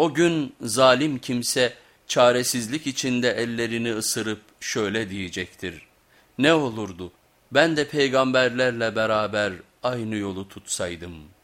O gün zalim kimse çaresizlik içinde ellerini ısırıp şöyle diyecektir. Ne olurdu ben de peygamberlerle beraber aynı yolu tutsaydım.''